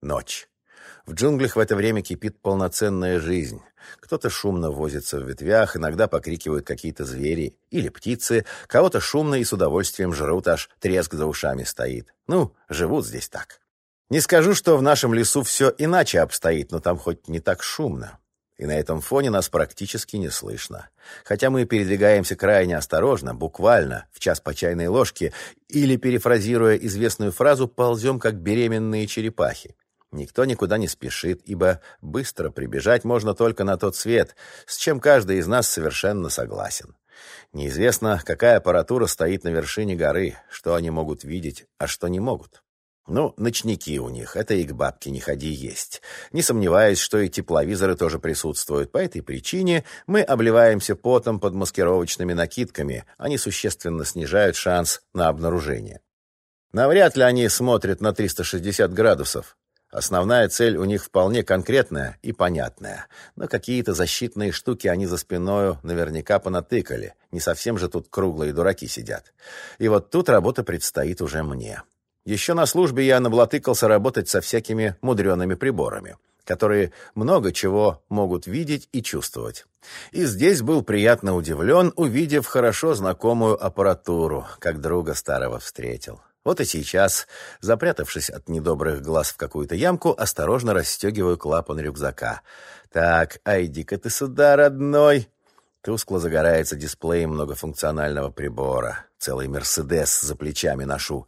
Ночь. В джунглях в это время кипит полноценная жизнь. Кто-то шумно возится в ветвях, иногда покрикивают какие-то звери или птицы, кого-то шумно и с удовольствием жрут, аж треск за ушами стоит. Ну, живут здесь так. Не скажу, что в нашем лесу все иначе обстоит, но там хоть не так шумно. И на этом фоне нас практически не слышно. Хотя мы передвигаемся крайне осторожно, буквально, в час по чайной ложке, или, перефразируя известную фразу, ползем, как беременные черепахи. Никто никуда не спешит, ибо быстро прибежать можно только на тот свет, с чем каждый из нас совершенно согласен. Неизвестно, какая аппаратура стоит на вершине горы, что они могут видеть, а что не могут. Ну, ночники у них, это и к бабке не ходи есть. Не сомневаюсь, что и тепловизоры тоже присутствуют. По этой причине мы обливаемся потом под маскировочными накидками. Они существенно снижают шанс на обнаружение. Навряд ли они смотрят на 360 градусов. Основная цель у них вполне конкретная и понятная. Но какие-то защитные штуки они за спиною наверняка понатыкали. Не совсем же тут круглые дураки сидят. И вот тут работа предстоит уже мне. Еще на службе я наблатыкался работать со всякими мудреными приборами, которые много чего могут видеть и чувствовать. И здесь был приятно удивлен, увидев хорошо знакомую аппаратуру, как друга старого встретил. Вот и сейчас, запрятавшись от недобрых глаз в какую-то ямку, осторожно расстегиваю клапан рюкзака. «Так, айди-ка ты сюда, родной!» Тускло загорается дисплей многофункционального прибора. Целый «Мерседес» за плечами ношу.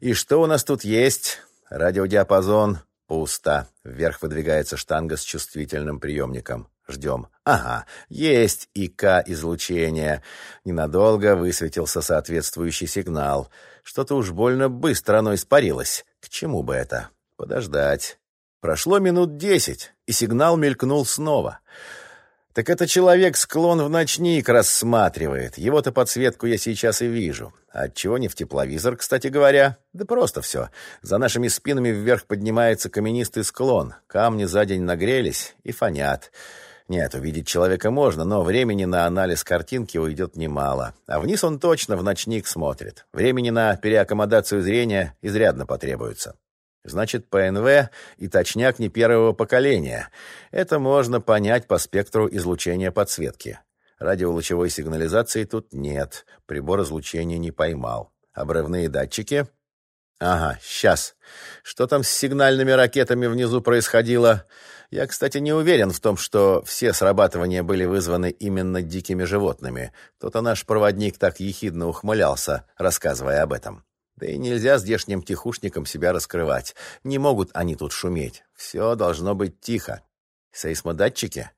«И что у нас тут есть?» Радиодиапазон пусто. Вверх выдвигается штанга с чувствительным приемником. Ждем. Ага, есть ИК-излучение. Ненадолго высветился соответствующий сигнал. Что-то уж больно быстро оно испарилось. К чему бы это? Подождать. Прошло минут десять, и сигнал мелькнул снова. Так это человек склон в ночник рассматривает. Его-то подсветку я сейчас и вижу. Отчего не в тепловизор, кстати говоря? Да просто все. За нашими спинами вверх поднимается каменистый склон. Камни за день нагрелись и фонят. Нет, увидеть человека можно, но времени на анализ картинки уйдет немало. А вниз он точно в ночник смотрит. Времени на переаккомодацию зрения изрядно потребуется. Значит, ПНВ и точняк не первого поколения. Это можно понять по спектру излучения подсветки. Радиолучевой сигнализации тут нет. Прибор излучения не поймал. Обрывные датчики? Ага, сейчас. Что там с сигнальными ракетами внизу происходило? Я, кстати, не уверен в том, что все срабатывания были вызваны именно дикими животными. То-то наш проводник так ехидно ухмылялся, рассказывая об этом. Да и нельзя здешним тихушникам себя раскрывать. Не могут они тут шуметь. Все должно быть тихо. Сейсмодатчики?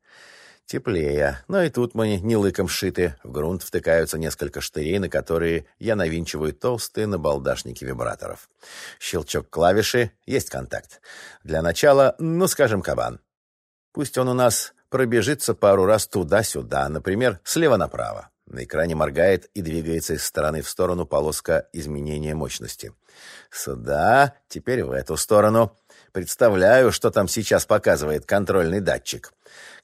Теплее. Но и тут мы не лыком шиты. В грунт втыкаются несколько штырей, на которые я навинчиваю толстые набалдашники вибраторов. Щелчок клавиши. Есть контакт. Для начала, ну, скажем, кабан. Пусть он у нас пробежится пару раз туда-сюда, например, слева направо. На экране моргает и двигается из стороны в сторону полоска изменения мощности. Сюда, теперь в эту сторону. Представляю, что там сейчас показывает контрольный датчик.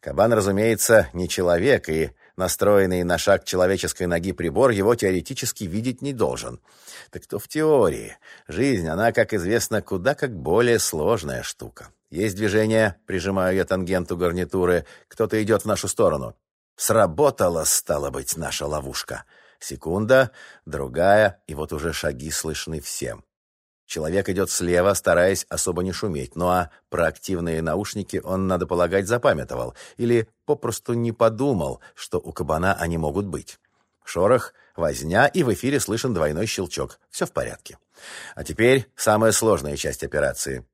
Кабан, разумеется, не человек, и настроенный на шаг человеческой ноги прибор его теоретически видеть не должен. Так то в теории. Жизнь, она, как известно, куда как более сложная штука. Есть движение, прижимаю я тангенту гарнитуры, кто-то идет в нашу сторону. Сработала, стала быть, наша ловушка. Секунда, другая, и вот уже шаги слышны всем. Человек идет слева, стараясь особо не шуметь, ну а про активные наушники он, надо полагать, запамятовал или попросту не подумал, что у кабана они могут быть. Шорох, возня, и в эфире слышен двойной щелчок. Все в порядке. А теперь самая сложная часть операции.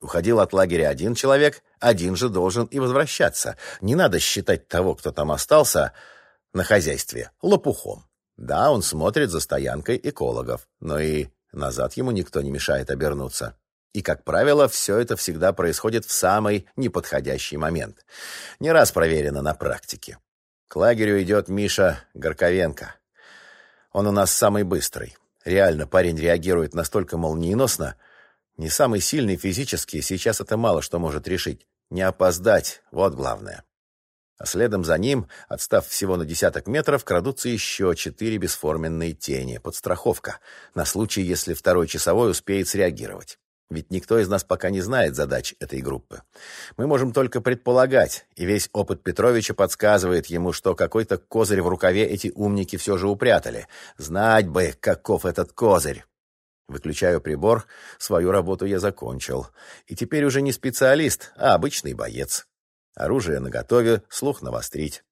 Уходил от лагеря один человек, один же должен и возвращаться. Не надо считать того, кто там остался на хозяйстве, лопухом. Да, он смотрит за стоянкой экологов, но и назад ему никто не мешает обернуться. И, как правило, все это всегда происходит в самый неподходящий момент. Не раз проверено на практике. К лагерю идет Миша Горковенко. Он у нас самый быстрый. Реально, парень реагирует настолько молниеносно, не самый сильный физически, сейчас это мало что может решить. Не опоздать, вот главное. А следом за ним, отстав всего на десяток метров, крадутся еще четыре бесформенные тени. Подстраховка, на случай, если второй часовой успеет среагировать. Ведь никто из нас пока не знает задач этой группы. Мы можем только предполагать, и весь опыт Петровича подсказывает ему, что какой-то козырь в рукаве эти умники все же упрятали. Знать бы, каков этот козырь. Выключаю прибор, свою работу я закончил. И теперь уже не специалист, а обычный боец. Оружие наготове, слух навострить.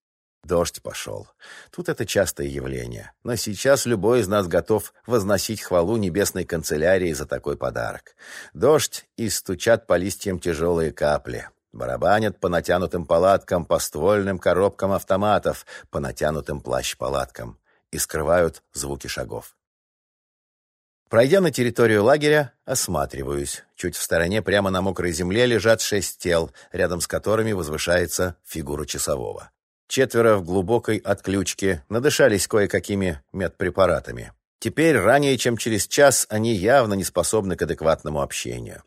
Дождь пошел. Тут это частое явление. Но сейчас любой из нас готов возносить хвалу небесной канцелярии за такой подарок. Дождь и стучат по листьям тяжелые капли. Барабанят по натянутым палаткам, по ствольным коробкам автоматов, по натянутым плащ-палаткам. И скрывают звуки шагов. Пройдя на территорию лагеря, осматриваюсь. Чуть в стороне, прямо на мокрой земле, лежат шесть тел, рядом с которыми возвышается фигура часового. Четверо в глубокой отключке надышались кое-какими медпрепаратами. Теперь, ранее чем через час, они явно не способны к адекватному общению.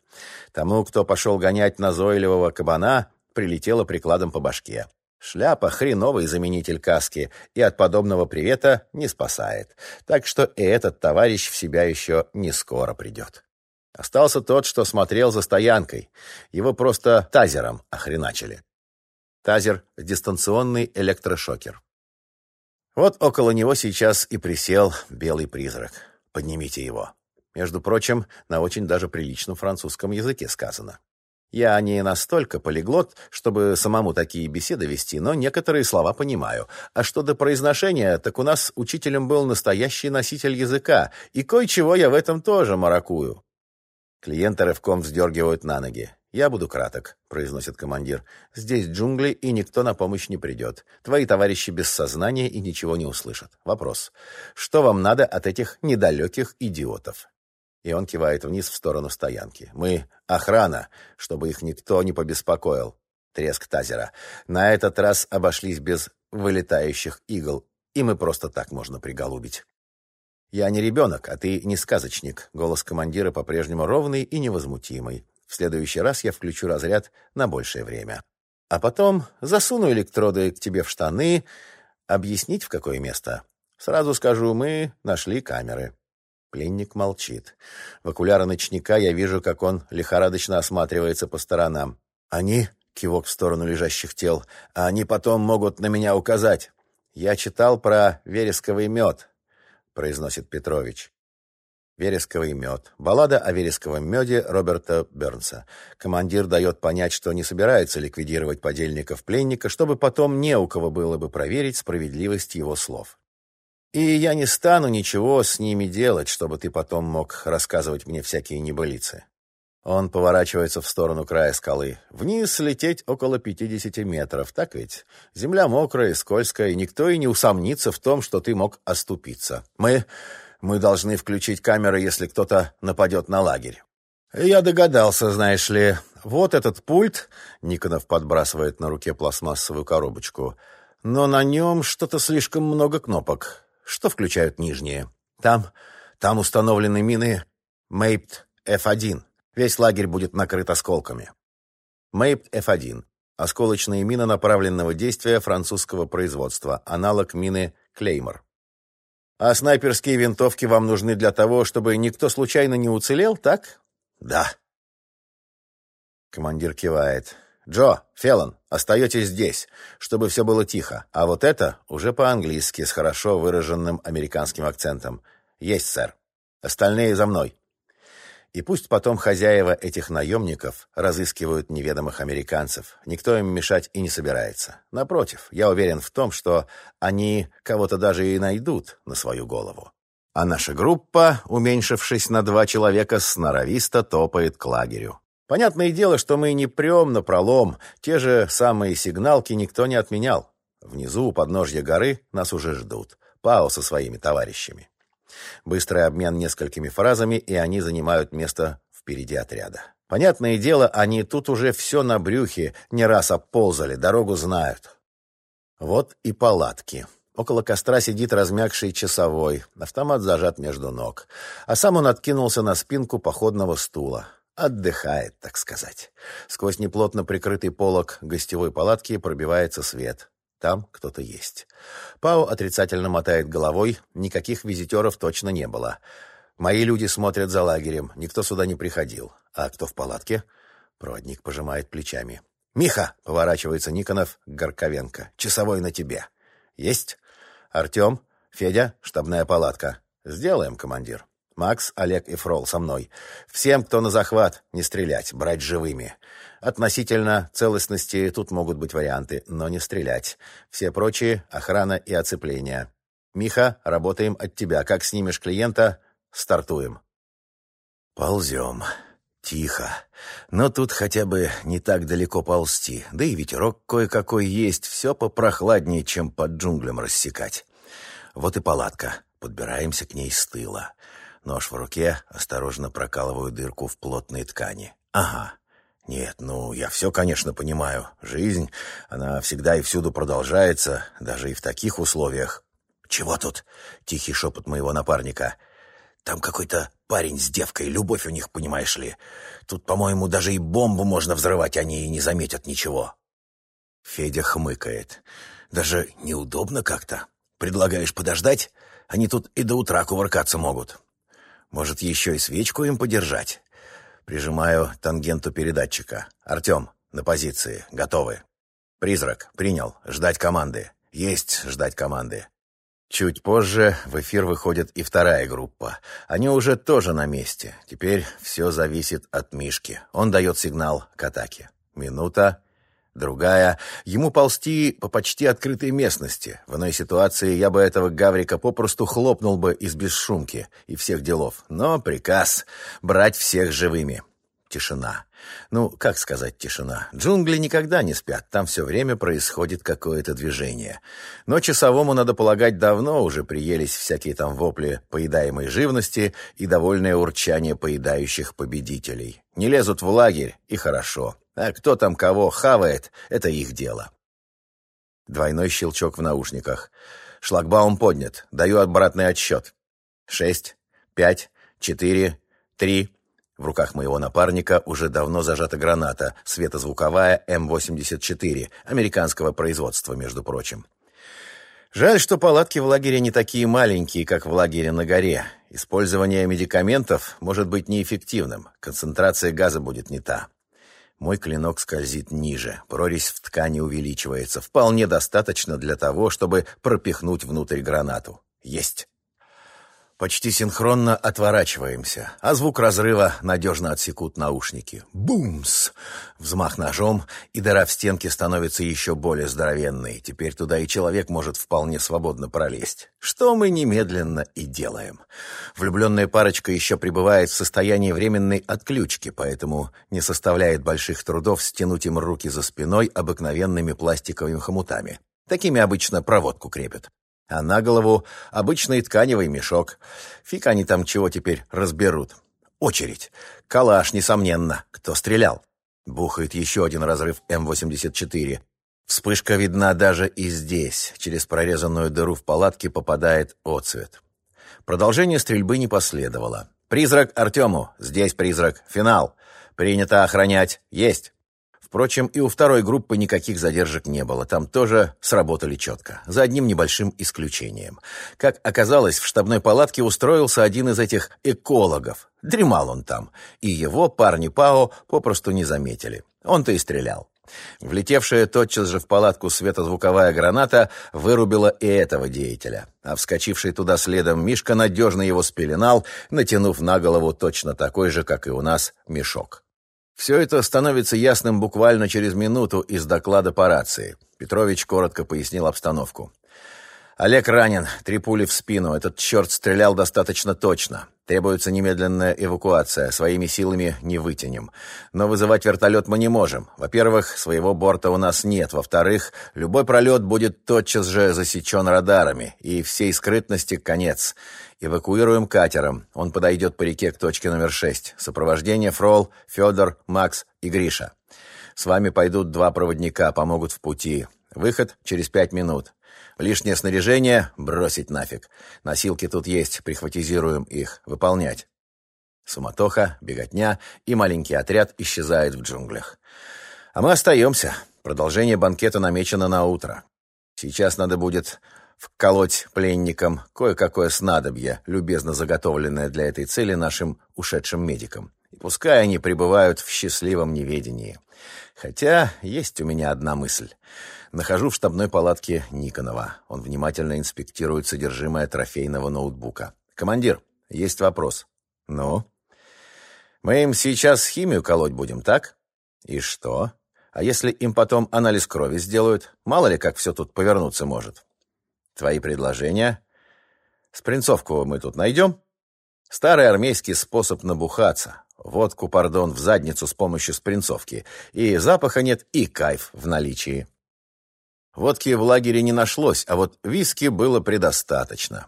Тому, кто пошел гонять назойливого кабана, прилетело прикладом по башке. Шляпа — хреновый заменитель каски, и от подобного привета не спасает. Так что и этот товарищ в себя еще не скоро придет. Остался тот, что смотрел за стоянкой. Его просто тазером охреначили. Тазер — дистанционный электрошокер. Вот около него сейчас и присел белый призрак. Поднимите его. Между прочим, на очень даже приличном французском языке сказано. Я не настолько полиглот, чтобы самому такие беседы вести, но некоторые слова понимаю. А что до произношения, так у нас учителем был настоящий носитель языка, и кое-чего я в этом тоже маракую. Клиенты рывком вздергивают на ноги. «Я буду краток», — произносит командир. «Здесь джунгли, и никто на помощь не придет. Твои товарищи без сознания и ничего не услышат. Вопрос. Что вам надо от этих недалеких идиотов?» И он кивает вниз в сторону стоянки. «Мы — охрана, чтобы их никто не побеспокоил». Треск тазера. На этот раз обошлись без вылетающих игл, и мы просто так можно приголубить. «Я не ребенок, а ты не сказочник». Голос командира по-прежнему ровный и невозмутимый. В следующий раз я включу разряд на большее время. А потом засуну электроды к тебе в штаны. Объяснить, в какое место? Сразу скажу, мы нашли камеры. Пленник молчит. В окуляры ночника я вижу, как он лихорадочно осматривается по сторонам. Они, кивок в сторону лежащих тел, а они потом могут на меня указать. Я читал про вересковый мед, произносит Петрович. Вересковый мед. Баллада о вересковом меде Роберта Бернса. Командир дает понять, что не собирается ликвидировать подельников пленника, чтобы потом не у кого было бы проверить справедливость его слов. И я не стану ничего с ними делать, чтобы ты потом мог рассказывать мне всякие небылицы. Он поворачивается в сторону края скалы. Вниз лететь около 50 метров, так ведь? Земля мокрая, скользкая, и никто и не усомнится в том, что ты мог оступиться. Мы мы должны включить камеры, если кто-то нападет на лагерь. Я догадался, знаешь ли. Вот этот пульт, Никонов подбрасывает на руке пластмассовую коробочку, но на нем что-то слишком много кнопок. Что включают нижние? Там, там установлены мины Мейпт F1. Весь лагерь будет накрыт осколками. Мейпт F1. Осколочные мины направленного действия французского производства. Аналог мины Клеймор. А снайперские винтовки вам нужны для того, чтобы никто случайно не уцелел, так? Да. Командир кивает. Джо, Феллон, остаетесь здесь, чтобы все было тихо. А вот это уже по-английски с хорошо выраженным американским акцентом. Есть, сэр. Остальные за мной. И пусть потом хозяева этих наемников разыскивают неведомых американцев. Никто им мешать и не собирается. Напротив, я уверен в том, что они кого-то даже и найдут на свою голову. А наша группа, уменьшившись на два человека, сноровисто топает к лагерю. Понятное дело, что мы не прем на пролом, те же самые сигналки никто не отменял. Внизу, у подножья горы, нас уже ждут. Пао со своими товарищами. Быстрый обмен несколькими фразами, и они занимают место впереди отряда. Понятное дело, они тут уже все на брюхе, не раз оползали, дорогу знают. Вот и палатки. Около костра сидит размягший часовой, автомат зажат между ног. А сам он откинулся на спинку походного стула. Отдыхает, так сказать. Сквозь неплотно прикрытый полог гостевой палатки пробивается свет. Там кто-то есть. Пао отрицательно мотает головой. Никаких визитеров точно не было. Мои люди смотрят за лагерем. Никто сюда не приходил. А кто в палатке? Проводник пожимает плечами. «Миха!» — поворачивается Никонов к Горковенко. «Часовой на тебе». «Есть?» «Артем? Федя? Штабная палатка». «Сделаем, командир». «Макс, Олег и Фрол со мной. Всем, кто на захват, не стрелять, брать живыми. Относительно целостности тут могут быть варианты, но не стрелять. Все прочие — охрана и оцепление. Миха, работаем от тебя. Как снимешь клиента, стартуем». «Ползем». Тихо. Но тут хотя бы не так далеко ползти. Да и ветерок кое-какой есть. Все попрохладнее, чем под джунглям рассекать. Вот и палатка. Подбираемся к ней с тыла. Нож в руке, осторожно прокалываю дырку в плотной ткани. Ага. Нет, ну, я все, конечно, понимаю. Жизнь, она всегда и всюду продолжается, даже и в таких условиях. «Чего тут?» — тихий шепот моего напарника. «Там какой-то парень с девкой, любовь у них, понимаешь ли. Тут, по-моему, даже и бомбу можно взрывать, они и не заметят ничего». Федя хмыкает. «Даже неудобно как-то. Предлагаешь подождать? Они тут и до утра кувыркаться могут». Может, еще и свечку им подержать? Прижимаю тангенту передатчика. Артем, на позиции. Готовы. Призрак, принял. Ждать команды. Есть ждать команды. Чуть позже в эфир выходит и вторая группа. Они уже тоже на месте. Теперь все зависит от Мишки. Он дает сигнал к атаке. Минута, Другая — ему ползти по почти открытой местности. В иной ситуации я бы этого гаврика попросту хлопнул бы из бесшумки и всех делов. Но приказ — брать всех живыми. Тишина. Ну, как сказать тишина? Джунгли никогда не спят, там все время происходит какое-то движение. Но часовому, надо полагать, давно уже приелись всякие там вопли поедаемой живности и довольное урчание поедающих победителей. Не лезут в лагерь, и хорошо. А кто там кого хавает, это их дело. Двойной щелчок в наушниках. Шлагбаум поднят. Даю обратный отсчет. Шесть, пять, четыре, три. В руках моего напарника уже давно зажата граната, светозвуковая М-84, американского производства, между прочим. Жаль, что палатки в лагере не такие маленькие, как в лагере на горе. Использование медикаментов может быть неэффективным, концентрация газа будет не та. Мой клинок скользит ниже, прорезь в ткани увеличивается. Вполне достаточно для того, чтобы пропихнуть внутрь гранату. Есть. Почти синхронно отворачиваемся, а звук разрыва надежно отсекут наушники. Бумс! Взмах ножом, и дыра в стенке становится еще более здоровенной. Теперь туда и человек может вполне свободно пролезть. Что мы немедленно и делаем. Влюбленная парочка еще пребывает в состоянии временной отключки, поэтому не составляет больших трудов стянуть им руки за спиной обыкновенными пластиковыми хомутами. Такими обычно проводку крепят а на голову обычный тканевый мешок. Фиг они там чего теперь разберут. Очередь. Калаш, несомненно. Кто стрелял? Бухает еще один разрыв М-84. Вспышка видна даже и здесь. Через прорезанную дыру в палатке попадает отцвет. Продолжение стрельбы не последовало. «Призрак Артему! Здесь призрак! Финал! Принято охранять! Есть!» Впрочем, и у второй группы никаких задержек не было. Там тоже сработали четко, за одним небольшим исключением. Как оказалось, в штабной палатке устроился один из этих экологов. Дремал он там, и его парни ПАО попросту не заметили. Он-то и стрелял. Влетевшая тотчас же в палатку светозвуковая граната вырубила и этого деятеля. А вскочивший туда следом Мишка надежно его спеленал, натянув на голову точно такой же, как и у нас, мешок. Все это становится ясным буквально через минуту из доклада по рации. Петрович коротко пояснил обстановку. Олег ранен, три пули в спину. Этот черт стрелял достаточно точно. Требуется немедленная эвакуация. Своими силами не вытянем. Но вызывать вертолет мы не можем. Во-первых, своего борта у нас нет. Во-вторых, любой пролет будет тотчас же засечен радарами. И всей скрытности конец. Эвакуируем катером. Он подойдет по реке к точке номер шесть. Сопровождение Фрол, Федор, Макс и Гриша. С вами пойдут два проводника, помогут в пути. Выход через пять минут. Лишнее снаряжение бросить нафиг. Носилки тут есть, прихватизируем их. Выполнять. Суматоха, беготня, и маленький отряд исчезает в джунглях. А мы остаемся. Продолжение банкета намечено на утро. Сейчас надо будет вколоть пленникам кое-какое снадобье, любезно заготовленное для этой цели нашим ушедшим медикам. И пускай они пребывают в счастливом неведении. Хотя есть у меня одна мысль. Нахожу в штабной палатке Никонова. Он внимательно инспектирует содержимое трофейного ноутбука. «Командир, есть вопрос». «Ну?» «Мы им сейчас химию колоть будем, так?» «И что? А если им потом анализ крови сделают? Мало ли, как все тут повернуться может». «Твои предложения?» «Спринцовку мы тут найдем?» «Старый армейский способ набухаться. Водку, пардон, в задницу с помощью спринцовки. И запаха нет, и кайф в наличии». Водки в лагере не нашлось, а вот виски было предостаточно.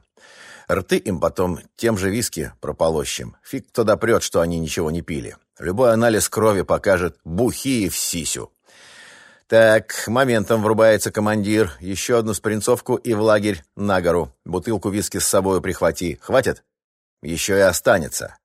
Рты им потом тем же виски прополощем. Фиг кто допрет, что они ничего не пили. Любой анализ крови покажет бухие в сисю. Так, моментом врубается командир. Еще одну спринцовку и в лагерь на гору. Бутылку виски с собой прихвати. Хватит? Еще и останется.